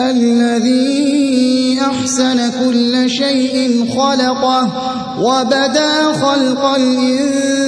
الذي أحسن كل شيء خلقه وبدا خلق الإنسان